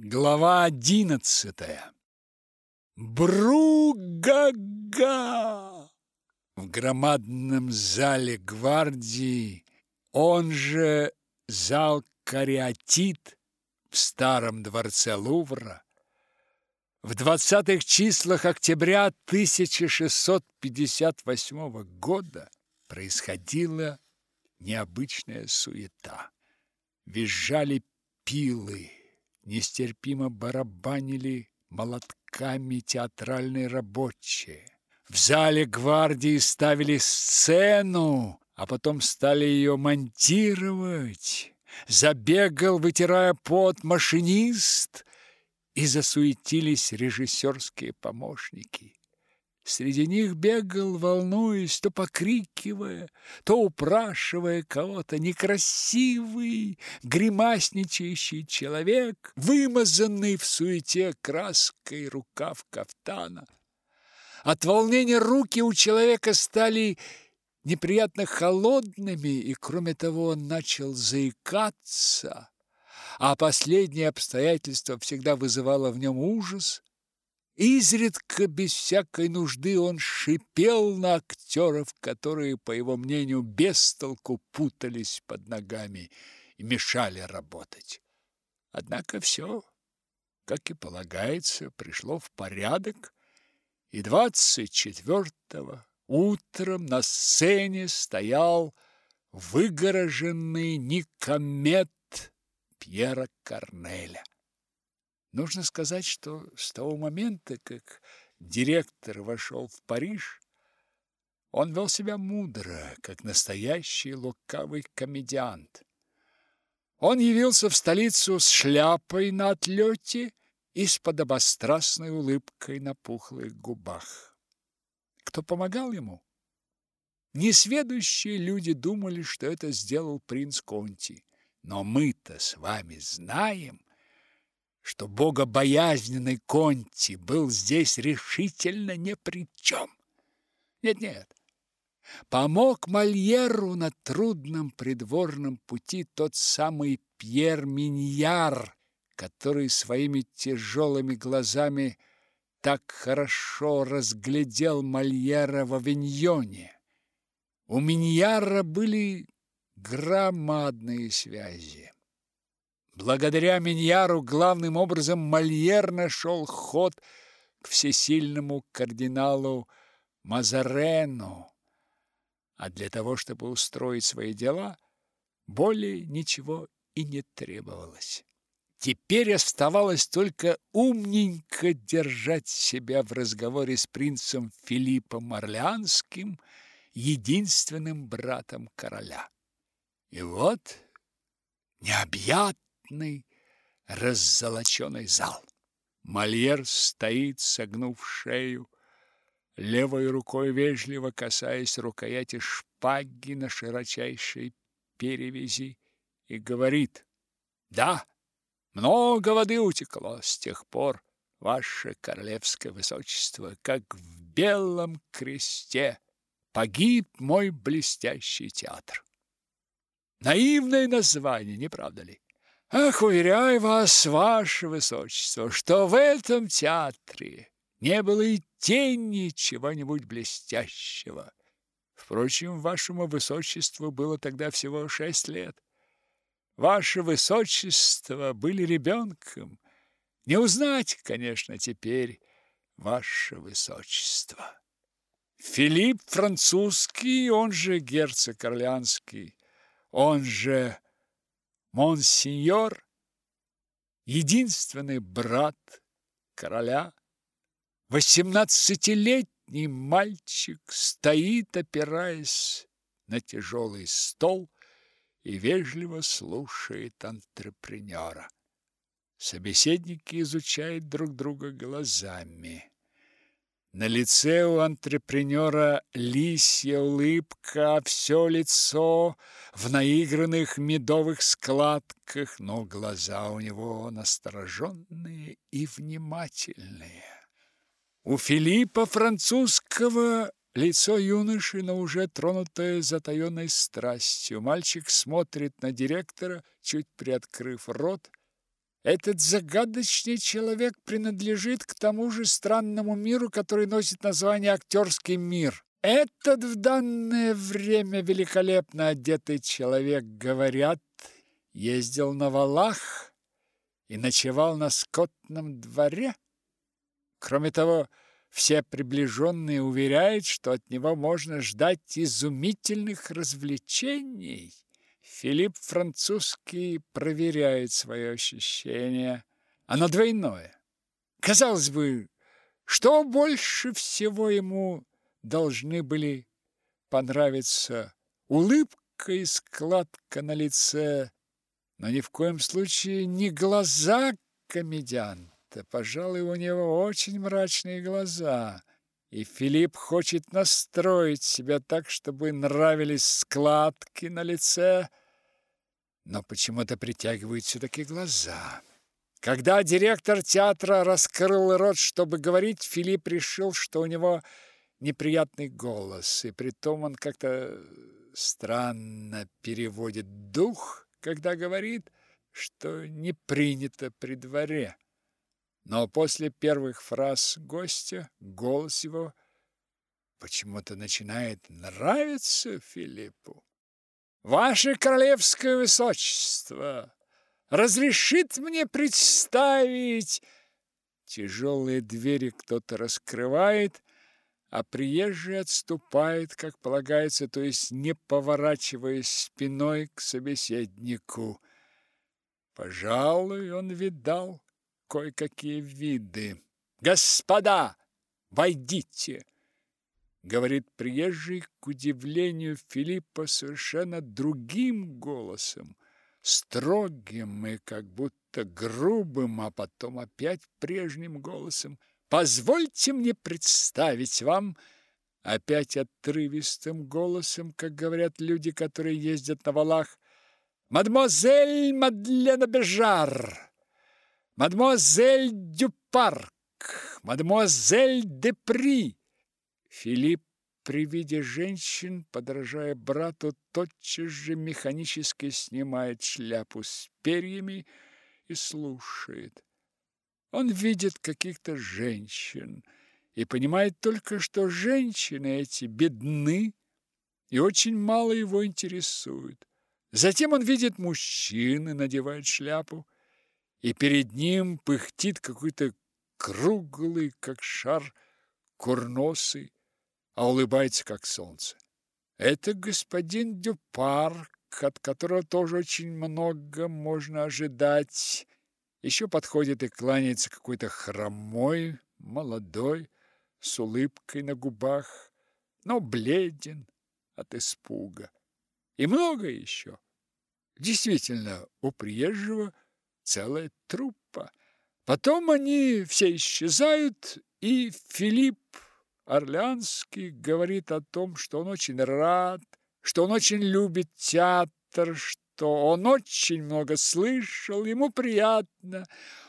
Глава одиннадцатая. Бругага! В громадном зале гвардии, он же зал Кариатид в старом дворце Лувра, в двадцатых числах октября 1658 года происходила необычная суета. Визжали пилы, нестерпимо барабанили молотками театральные рабочие. В зале гвардии ставили сцену, а потом стали ее монтировать. Забегал, вытирая пот, машинист, и засуетились режиссерские помощники. Среди них бегал, волнуясь, то покрикивая, то упрашивая кого-то, некрасивый, гримасничающий человек, вымазанный в суете краской рукав кафтана. От волнения руки у человека стали неприятно холодными, и, кроме того, он начал заикаться, а последнее обстоятельство всегда вызывало в нем ужас, Изредка, без всякой нужды, он шипел на актеров, которые, по его мнению, без толку путались под ногами и мешали работать. Однако все, как и полагается, пришло в порядок, и двадцать четвертого утром на сцене стоял выгороженный Никомет Пьера Корнеля. Нужно сказать, что с того момента, как директор вошел в Париж, он вел себя мудро, как настоящий лукавый комедиант. Он явился в столицу с шляпой на отлете и с подобострастной улыбкой на пухлых губах. Кто помогал ему? Несведущие люди думали, что это сделал принц Конти. Но мы-то с вами знаем, что богобоязненный Конти был здесь решительно ни при чем. Нет-нет, помог Мольеру на трудном придворном пути тот самый Пьер Миньяр, который своими тяжелыми глазами так хорошо разглядел Мольера в Авиньоне. У Миньяра были громадные связи. Благодаря Миньяру главным образом Мольер нашел ход к всесильному кардиналу Мазарену, а для того, чтобы устроить свои дела, более ничего и не требовалось. Теперь оставалось только умненько держать себя в разговоре с принцем Филиппом Орлеанским, единственным братом короля. И вот необъятный плотный, раззолоченный зал. Мольер стоит, согнув шею, левой рукой вежливо касаясь рукояти шпаги на широчайшей перевязи и говорит: "Да, много воды утекло с тех пор, ваше королевское высочество, как в белом кресте погиб мой блестящий театр". Наивное название, не правда ли? Ах, уверяю вас, ваше высочество, что в этом театре не было и тени чего-нибудь блестящего. Впрочем, вашему высочеству было тогда всего шесть лет. Ваше высочество были ребенком. Не узнать, конечно, теперь ваше высочество. Филипп французский, он же герцог Орлеанский, он же Монсеньор, единственный брат короля, восемнадцатилетний мальчик стоит, опираясь на тяжелый стол и вежливо слушает антрепренера. Собеседники изучают друг друга глазами. На лице у антрепренера лисья улыбка, все лицо в наигранных медовых складках, но глаза у него настороженные и внимательные. У Филиппа французского лицо юноши, но уже тронутое затаенной страстью. Мальчик смотрит на директора, чуть приоткрыв рот, Этот загадочный человек принадлежит к тому же странному миру, который носит название актерский мир. Этот в данное время великолепно одетый человек, говорят, ездил на валах и ночевал на скотном дворе. Кроме того, все приближенные уверяют, что от него можно ждать изумительных развлечений. Филипп Французский проверяет свое ощущение. Оно двойное. Казалось бы, что больше всего ему должны были понравиться улыбка и складка на лице, но ни в коем случае не глаза комедианта. Пожалуй, у него очень мрачные глаза, и Филипп хочет настроить себя так, чтобы нравились складки на лице, но почему-то притягивают все-таки глаза. Когда директор театра раскрыл рот, чтобы говорить, Филипп решил, что у него неприятный голос, и притом он как-то странно переводит дух, когда говорит, что не принято при дворе. Но после первых фраз гостя голос его почему-то начинает нравиться Филиппу. «Ваше королевское высочество разрешит мне представить...» Тяжелые двери кто-то раскрывает, а приезжий отступает, как полагается, то есть не поворачиваясь спиной к собеседнику. Пожалуй, он видал кое-какие виды. «Господа, войдите!» Говорит приезжий, к удивлению Филиппа, совершенно другим голосом, строгим и как будто грубым, а потом опять прежним голосом. Позвольте мне представить вам опять отрывистым голосом, как говорят люди, которые ездят на валах, мадемуазель Мадлена Бежар, мадемуазель Дюпарк, мадемуазель Депри. Филипп при виде женщин, подражая брату, тотчас же механически снимает шляпу с перьями и слушает. Он видит каких-то женщин и понимает только, что женщины эти бедны и очень мало его интересуют. Затем он видит мужчин и надевает шляпу, и перед ним пыхтит какой-то круглый, как шар, курносый, а улыбается, как солнце. Это господин Дюпарк, от которого тоже очень много можно ожидать, еще подходит и кланяется какой-то хромой, молодой, с улыбкой на губах, но бледен от испуга. И многое еще. Действительно, у приезжего целая труппа. Потом они все исчезают, и Филипп Орлеанский говорит о том, что он очень рад, что он очень любит театр, что он очень много слышал, ему приятно.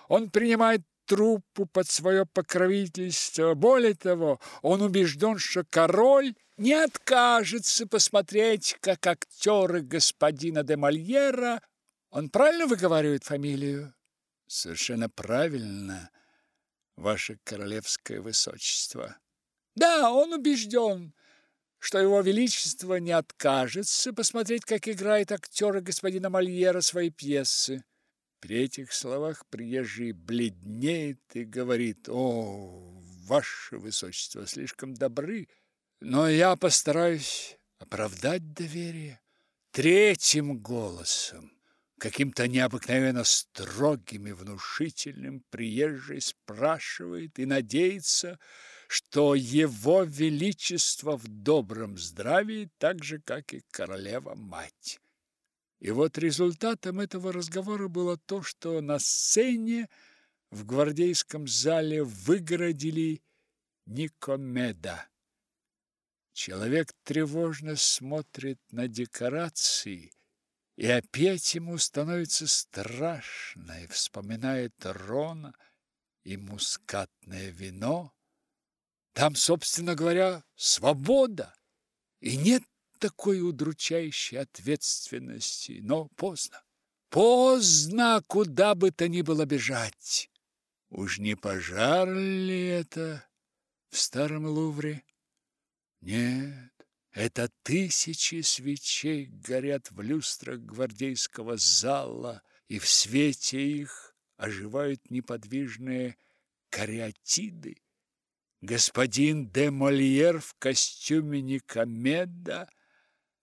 Он принимает труппу под свое покровительство. Более того, он убежден, что король не откажется посмотреть, как актеры господина де Мольера. Он правильно выговаривает фамилию? Совершенно правильно, ваше королевское высочество. Да, он убежден, что его величество не откажется посмотреть, как играет актеры господина Мольера свои пьесы. При этих словах приезжий бледнеет и говорит, «О, ваше высочество, слишком добры, но я постараюсь оправдать доверие». Третьим голосом, каким-то необыкновенно строгим и внушительным, приезжий спрашивает и надеется, что его величество в добром здравии, так же, как и королева-мать. И вот результатом этого разговора было то, что на сцене в гвардейском зале выгородили Никомеда. Человек тревожно смотрит на декорации, и опять ему становится страшно, и вспоминает Рона и мускатное вино, там, собственно говоря, свобода. И нет такой удручающей ответственности, но поздно. Поздно, куда бы то ни было бежать. Уж не пожар ли это в старом Лувре? Нет, это тысячи свечей горят в люстрах гвардейского зала, и в свете их оживают неподвижные кариатиды. Господин де Мольер в костюме Никомеда,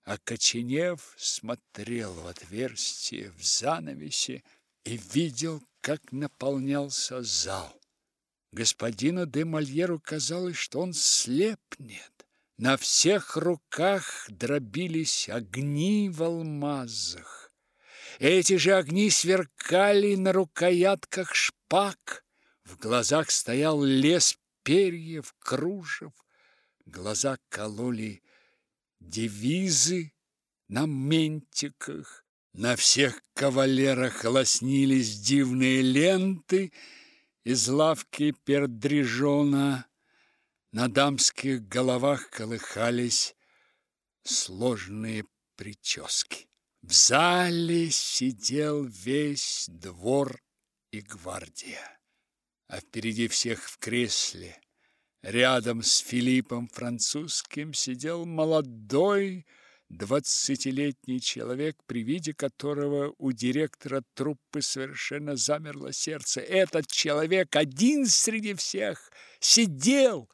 окоченев, смотрел в отверстие в занавесе и видел, как наполнялся зал. Господину де Мольеру казалось, что он слепнет. На всех руках дробились огни в алмазах. Эти же огни сверкали на рукоятках шпаг. В глазах стоял лес перьев, кружев. Глаза кололи девизы на ментиках. На всех кавалерах лоснились дивные ленты из лавки пердрижона. На дамских головах колыхались сложные прически. В зале сидел весь двор и гвардия, а впереди всех в кресле, рядом с Филиппом Французским, сидел молодой двадцатилетний человек, при виде которого у директора труппы совершенно замерло сердце. Этот человек один среди всех сидел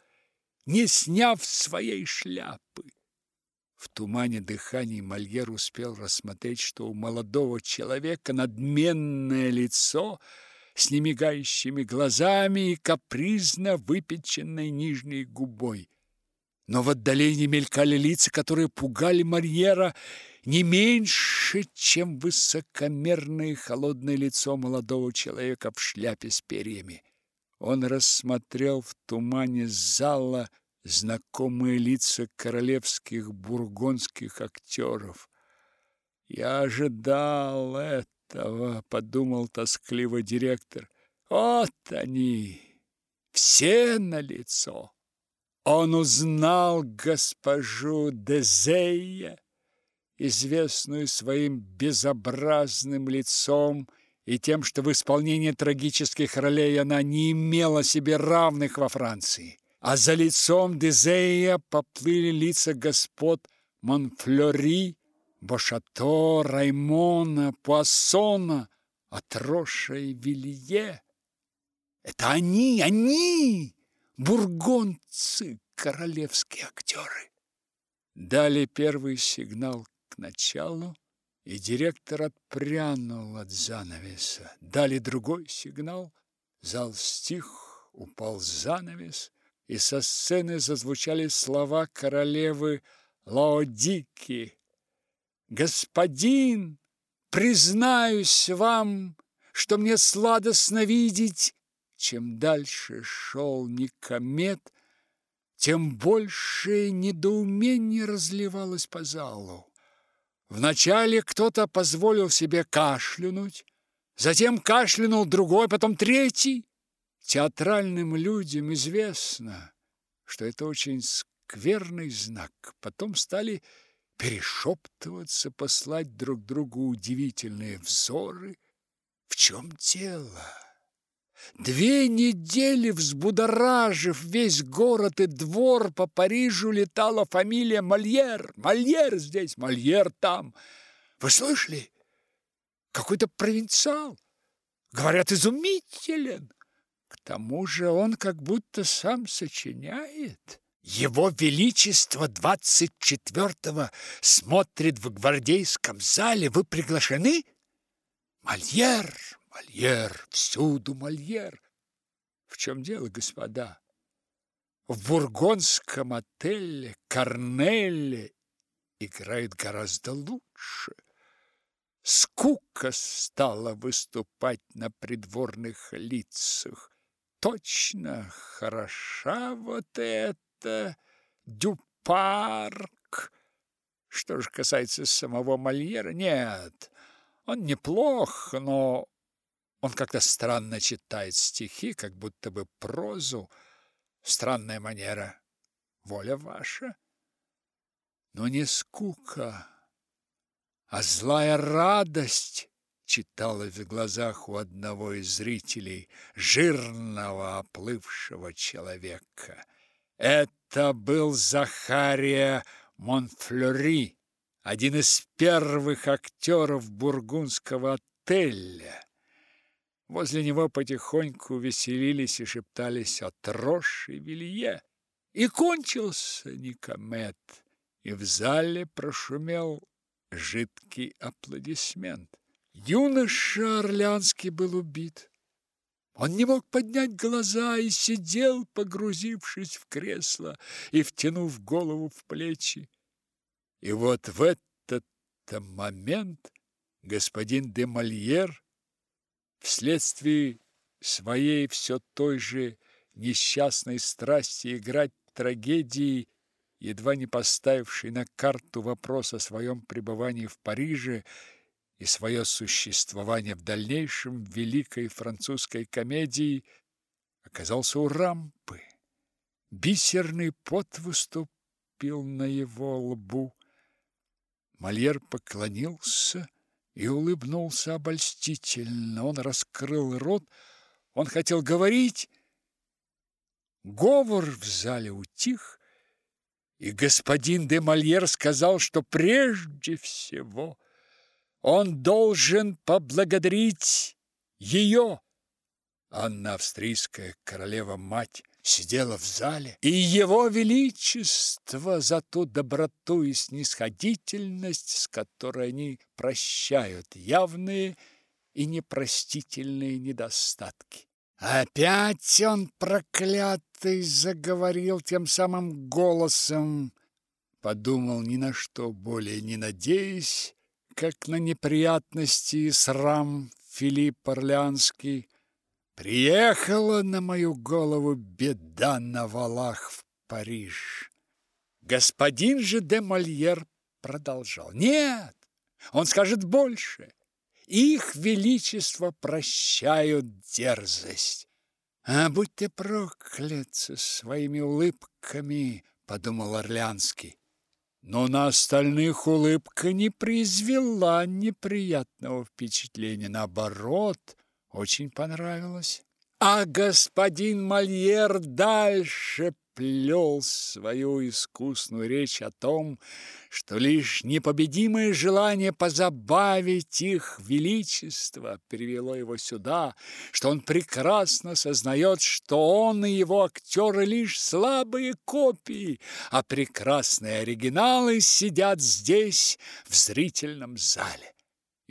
не сняв своей шляпы. В тумане дыхания Мольер успел рассмотреть, что у молодого человека надменное лицо с немигающими глазами и капризно выпеченной нижней губой. Но в отдалении мелькали лица, которые пугали Мольера не меньше, чем высокомерное холодное лицо молодого человека в шляпе с перьями. Он рассмотрел в тумане зала знакомые лица королевских бургундских актеров. «Я ожидал этого», — подумал тоскливо директор. «Вот они, все на лицо. Он узнал госпожу Дезея, известную своим безобразным лицом, и тем, что в исполнении трагических ролей она не имела себе равных во Франции. А за лицом Дезея поплыли лица господ Монфлори, Бошато, Раймона, Пуассона, Атроша и Вилье. Это они, они, бургонцы, королевские актеры. Дали первый сигнал к началу, и директор отпрянул от занавеса. Дали другой сигнал, зал стих, упал занавес, и со сцены зазвучали слова королевы Лаодики. «Господин, признаюсь вам, что мне сладостно видеть...» Чем дальше шел Никомет, тем больше недоумение разливалось по залу. Вначале кто-то позволил себе кашлянуть, затем кашлянул другой, потом третий. Театральным людям известно, что это очень скверный знак. Потом стали перешептываться, послать друг другу удивительные взоры. В чем дело? Две недели взбудоражив весь город и двор, по Парижу летала фамилия Мольер. Мольер здесь, Мольер там. Вы слышали? Какой-то провинциал. Говорят, изумителен. К тому же он как будто сам сочиняет. Его Величество двадцать четвертого смотрит в гвардейском зале. Вы приглашены? Мольер, Мольер, всюду Мольер. В чем дело, господа? В бургонском отеле Корнелли играет гораздо лучше. Скука стала выступать на придворных лицах. Точно хороша вот эта Дюпарк. Что же касается самого Мольера, нет, он неплох, но он как-то странно читает стихи, как будто бы прозу. Странная манера. Воля ваша. Но не скука, а злая радость читалось в глазах у одного из зрителей, жирного оплывшего человека. Это был Захария Монфлори, один из первых актеров бургундского отеля. Возле него потихоньку веселились и шептались о Трош и Вилье. И кончился Никомет, и в зале прошумел жидкий аплодисмент. Юноша Орлянский был убит. Он не мог поднять глаза и сидел, погрузившись в кресло и втянув голову в плечи. И вот в этот момент господин де Мольер вследствие своей все той же несчастной страсти играть трагедии, едва не поставивший на карту вопрос о своем пребывании в Париже и свое существование в дальнейшем великой французской комедии, оказался у рампы. Бисерный пот выступил на его лбу. Мольер поклонился и улыбнулся обольстительно. Он раскрыл рот, он хотел говорить. Говор в зале утих, и господин де Мольер сказал, что прежде всего он должен поблагодарить ее. Анна Австрийская, королева-мать, сидела в зале, и его величество за ту доброту и снисходительность, с которой они прощают явные и непростительные недостатки. Опять он, проклятый, заговорил тем самым голосом, подумал ни на что более не надеясь, как на неприятности и срам Филипп Орлянский, Приехала на мою голову беда на валах в Париж. Господин же де Мольер продолжал. Нет, он скажет больше. Их величество прощают дерзость. А будь ты проклят со своими улыбками, подумал Орлянский. Но на остальных улыбка не произвела неприятного впечатления. Наоборот, очень понравилось. А господин Мольер дальше плел свою искусную речь о том, что лишь непобедимое желание позабавить их величество привело его сюда, что он прекрасно сознает, что он и его актеры лишь слабые копии, а прекрасные оригиналы сидят здесь, в зрительном зале.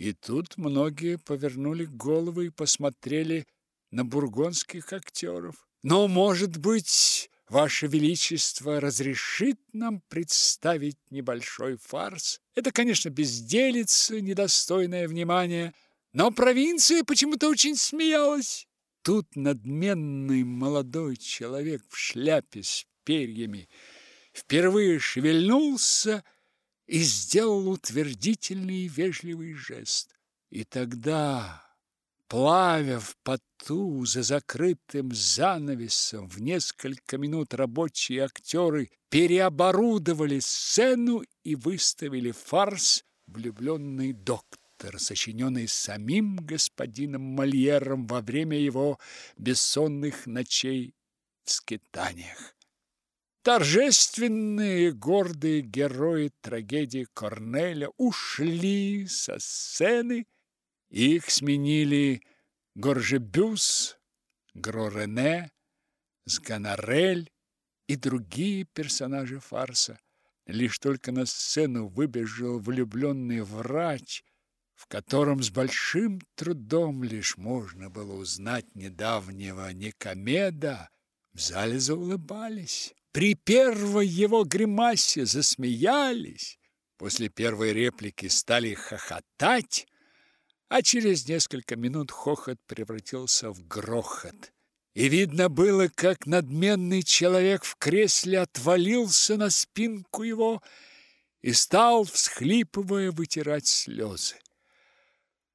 И тут многие повернули головы и посмотрели на бургонских актеров. Но, может быть, Ваше Величество разрешит нам представить небольшой фарс? Это, конечно, безделица, недостойное внимания, но провинция почему-то очень смеялась. Тут надменный молодой человек в шляпе с перьями впервые шевельнулся и сделал утвердительный и вежливый жест. И тогда, плавя в поту за закрытым занавесом, в несколько минут рабочие актеры переоборудовали сцену и выставили фарс «Влюбленный доктор», сочиненный самим господином Мольером во время его бессонных ночей в скитаниях. Торжественные гордые герои трагедии Корнеля ушли со сцены, их сменили Горжебюс, Грорене, Сганарель и другие персонажи фарса. Лишь только на сцену выбежал влюбленный врач, в котором с большим трудом лишь можно было узнать недавнего Никомеда, в зале заулыбались. При первой его гримасе засмеялись, после первой реплики стали хохотать, а через несколько минут хохот превратился в грохот. И видно было, как надменный человек в кресле отвалился на спинку его и стал, всхлипывая, вытирать слезы.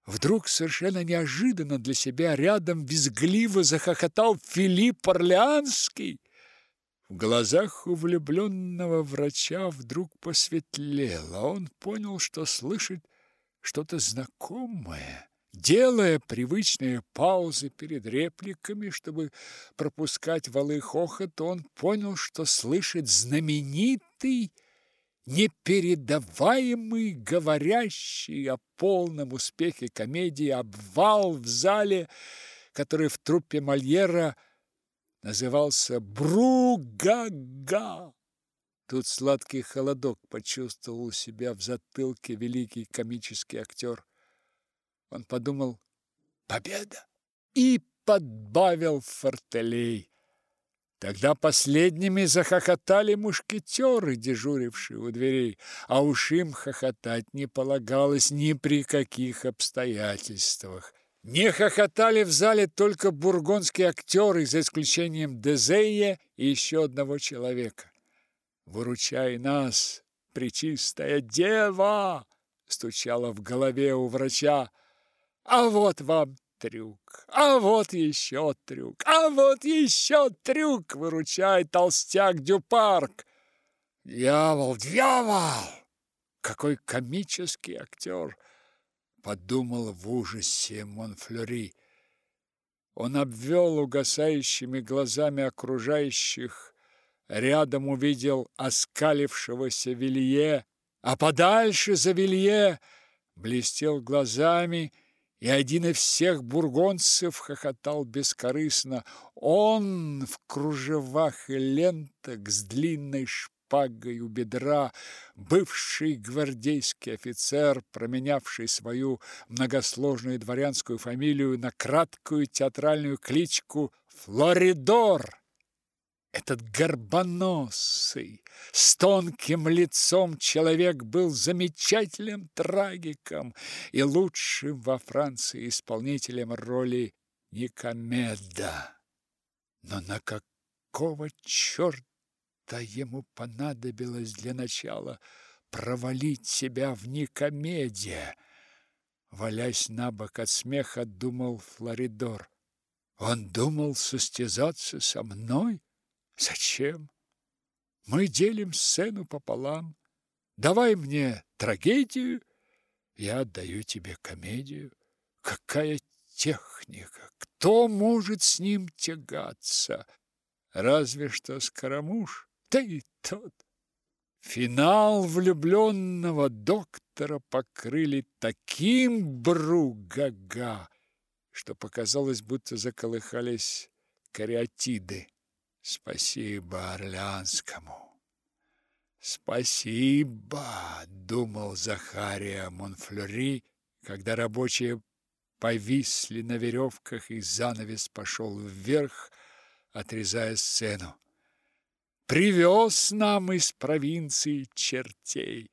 Вдруг совершенно неожиданно для себя рядом визгливо захохотал Филипп Орлеанский. В глазах у влюбленного врача вдруг посветлело. Он понял, что слышит что-то знакомое. Делая привычные паузы перед репликами, чтобы пропускать валы хохот, он понял, что слышит знаменитый, непередаваемый, говорящий о полном успехе комедии обвал в зале, который в труппе Мольера назывался «Бругага». Тут сладкий холодок почувствовал у себя в затылке великий комический актер. Он подумал «Победа!» и подбавил фортелей. Тогда последними захохотали мушкетеры, дежурившие у дверей, а уж им хохотать не полагалось ни при каких обстоятельствах. Не хохотали в зале только бургонские актеры, за исключением Дезея и еще одного человека. «Выручай нас, пречистая дева!» стучала в голове у врача. А вот вам трюк, а вот еще трюк, а вот еще трюк, выручай, толстяк Дюпарк. Дьявол, дьявол! Какой комический актер! Подумал в ужасе Монфлери. Он обвел угасающими глазами окружающих, рядом увидел оскалившегося Вилье, а подальше за Вилье блестел глазами и один из всех бургонцев хохотал бескорыстно. Он в кружевах и лентах с длинной шпагой у бедра, бывший гвардейский офицер, променявший свою многосложную дворянскую фамилию на краткую театральную кличку Флоридор. Этот горбоносый, с тонким лицом человек был замечательным трагиком и лучшим во Франции исполнителем роли Никомеда. Но на какого черта ему понадобилось для начала провалить себя в Никомеде? Валясь на бок от смеха, думал Флоридор. Он думал состязаться со мной? Зачем? Мы делим сцену пополам. Давай мне трагедию, я отдаю тебе комедию. Какая техника! Кто может с ним тягаться? Разве что Скоромуш, и тот. Финал влюбленного доктора покрыли таким бругага, что показалось, будто заколыхались кариатиды. Спасибо Орлянскому. Спасибо, думал Захария Монфлори, когда рабочие повисли на веревках и занавес пошел вверх, отрезая сцену. Привез нам из провинции чертей.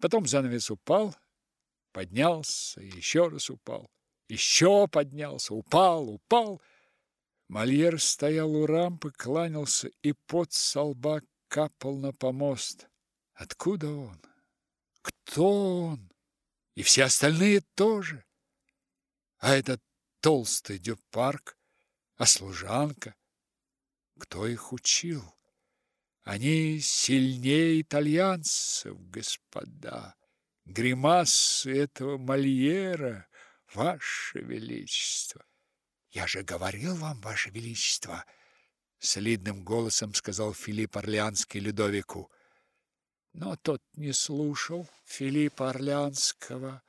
Потом занавес упал, поднялся еще раз упал. Еще поднялся, упал, упал — Мольер стоял у рампы, кланялся, и пот со лба капал на помост. Откуда он? Кто он? И все остальные тоже. А этот толстый Дюпарк, а служанка? Кто их учил? Они сильнее итальянцев, господа. Гримасы этого Мольера, ваше величество. Я же говорил вам, ваше величество, солидным голосом сказал Филипп Орлеанский Людовику. Но тот не слушал Филиппа Орлеанского.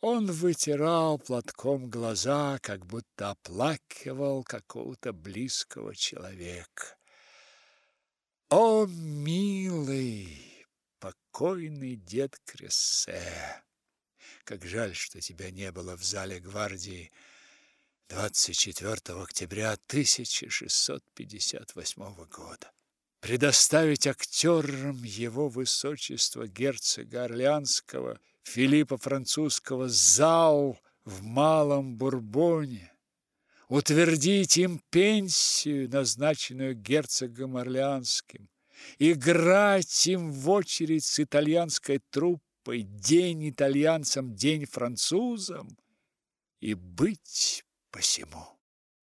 Он вытирал платком глаза, как будто оплакивал какого-то близкого человека. О, милый, покойный дед Крессе! Как жаль, что тебя не было в зале гвардии 24 октября 1658 года. Предоставить актерам его высочества герцога Орлеанского Филиппа Французского зал в Малом Бурбоне, утвердить им пенсию, назначенную герцогом Орлеанским, играть им в очередь с итальянской труппой день итальянцам, день французам и быть посему.